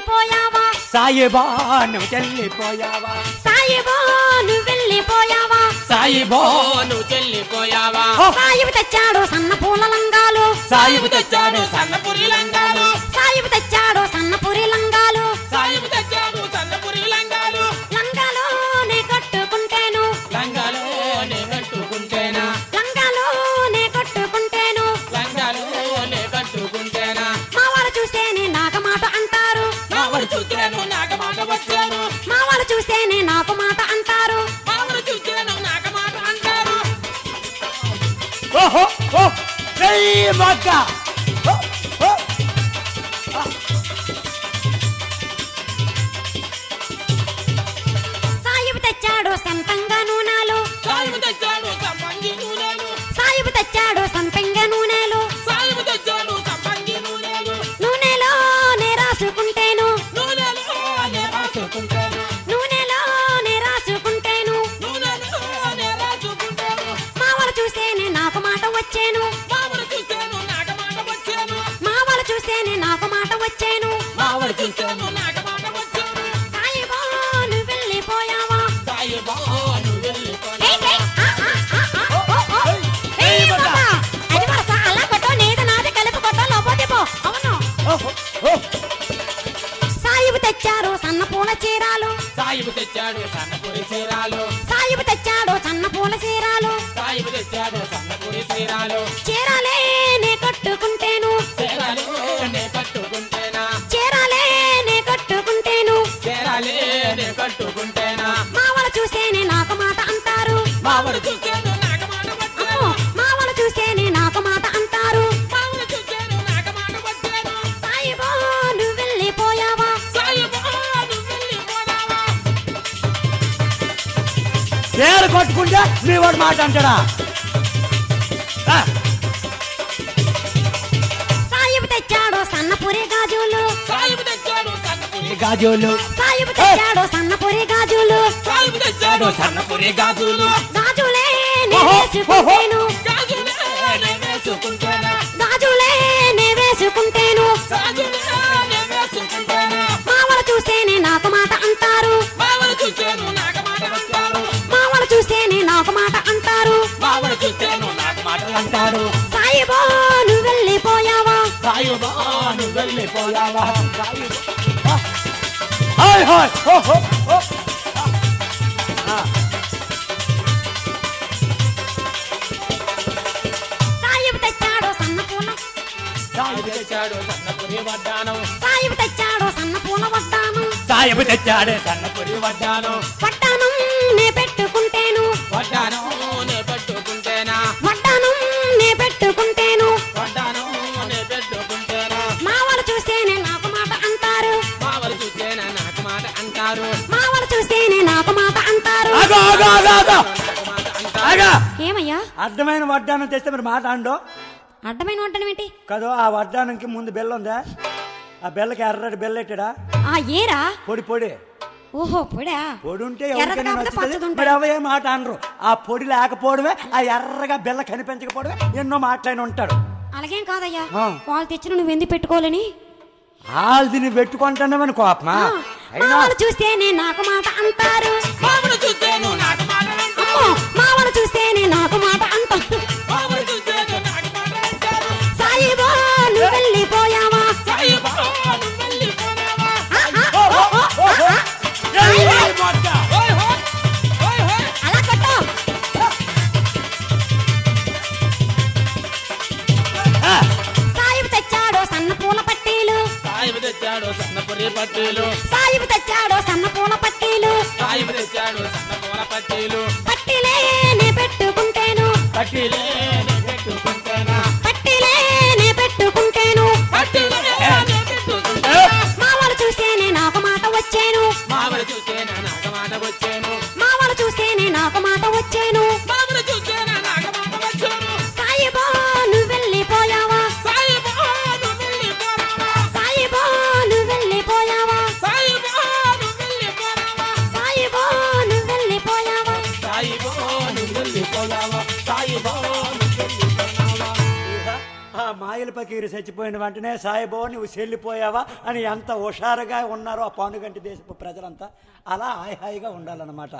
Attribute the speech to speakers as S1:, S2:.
S1: వెళ్ళిపోయావా?
S2: సాయిబా నువ్వు చెల్లిపోయావా?
S1: సాయిబా నువ్వు వెళ్ళిపోయావా?
S3: సాయిబో నువ్వు చెల్లిపోయావా?
S1: సాయిబు తెచ్చాడు సన్న పూల లంగాలు.
S3: సాయిబు తెచ్చాడు సన్నపురి vodka. Oh, oh. వచ్చేను.
S1: మాట వచ్చాను సాయిబా నువ్వు వెళ్ళిపోయావా?
S3: నువ్వు వెళ్ళిపోయావా?
S1: తెచ్చారు సన్న పూల చీరాలు.
S3: తెచ్చాడు సన్నపురి చీరాలు.
S1: సాయిబు తెచ్చాడు సన్న పూల చీరాలు.
S3: సాయిబు తెచ్చాడు చీరాలు
S1: చీరాలే. నే కట్టుకుంటేను.
S3: చీరాలు నే కట్టుకుంటేనా
S2: చీర కొట్టుకుంటే మీ వాడు మాట అంటాడా?
S1: సాయిబు తెచ్చాడు సన్నపురి గాజులు.
S3: సాయిబు తెచ్చాడు సన్నపురి
S2: ఈ గాజులు.
S1: సాయిబు తెచ్చాడు సన్నపురి గాజులు.
S3: సాయిబు తెచ్చాడు సన్నపురి గాజులు.
S1: గాజులే నే
S2: ఓహో,
S1: వేసుకుంటేను.
S3: గాజులే నే వేసుకుంటానా?
S1: గాజులే నే వేసుకుంటేను.
S3: గాజులే నే వేసుకుంటానా?
S1: మా వాళ్ళు చూస్తేనే నాకు మాట అంటారు సాయిబా నువ్వు వెళ్ళిపోయావా?
S3: సాయిబో నువ్వు వెళ్ళిపోయావా.
S2: Hi hi.
S1: సాయిబు తెచ్చాడు సన్న పూల
S3: సాయిబు తెచ్చాడు సన్నపురి వడ్డానం.
S1: సాయిబు తెచ్చాడు సన్న పూల వడ్డాను.
S2: సాయబు తెచ్చాడే
S3: వడ్డానం.
S1: వడ్డానం నే పెట్టుకుంటేను.
S3: వడ్డానం
S1: ఏమయ్యా?
S2: అర్థమైన వడ్డానం తెస్తే మరి మాట అండో
S1: అడ్డమైన వడ్డానం ఏంటి?
S2: కదా ఆ వడ్డానంకి ముందు బెల్ల ఉందా? ఆ బెల్లకి ఎర్రటి బెల్ల ఎట్టాడా?
S1: ఆ ఏరా?
S2: పొడి పొడి.
S1: ఓహో పొడా
S2: పొడి ఉంటే ఎవరికైనా మాట అనరు ఆ పొడి లేకపోవడమే ఆ ఎర్రగా బెల్ల కనిపించకపోవడమే ఎన్నో మాటలైన ఉంటాడు.
S1: అలాగేం కాదయ్యా?
S2: ఆ.
S1: వాళ్ళు తెచ్చిన నువ్వు ఎందుకు పెట్టుకోవాలని?
S2: వాళ్ళది పెట్టుకుంటానమని కోపమా?
S1: వాళ్ళు చూస్తేనే నాకు మాట అంటారు. తెచ్చాడు
S3: సన్నపురి పట్టీలు
S1: సాయిబు తెచ్చాడు సన్న పూల పట్టీలు
S3: సాయిబు తెచ్చాడు సన్న పూల పట్టీలు
S1: పట్టీలే నే పెట్టుకుంటేను.
S3: పట్టీలే
S2: మాయల పకీరు చచ్చిపోయిన వెంటనే సాయిబో నువ్వు చెల్లిపోయావా? అని ఎంత హుషారుగా ఉన్నారో ఆ పానుగంటి దేశపు ప్రజలంతా అలా హాయి హాయిగా ఉండాలన్నమాట.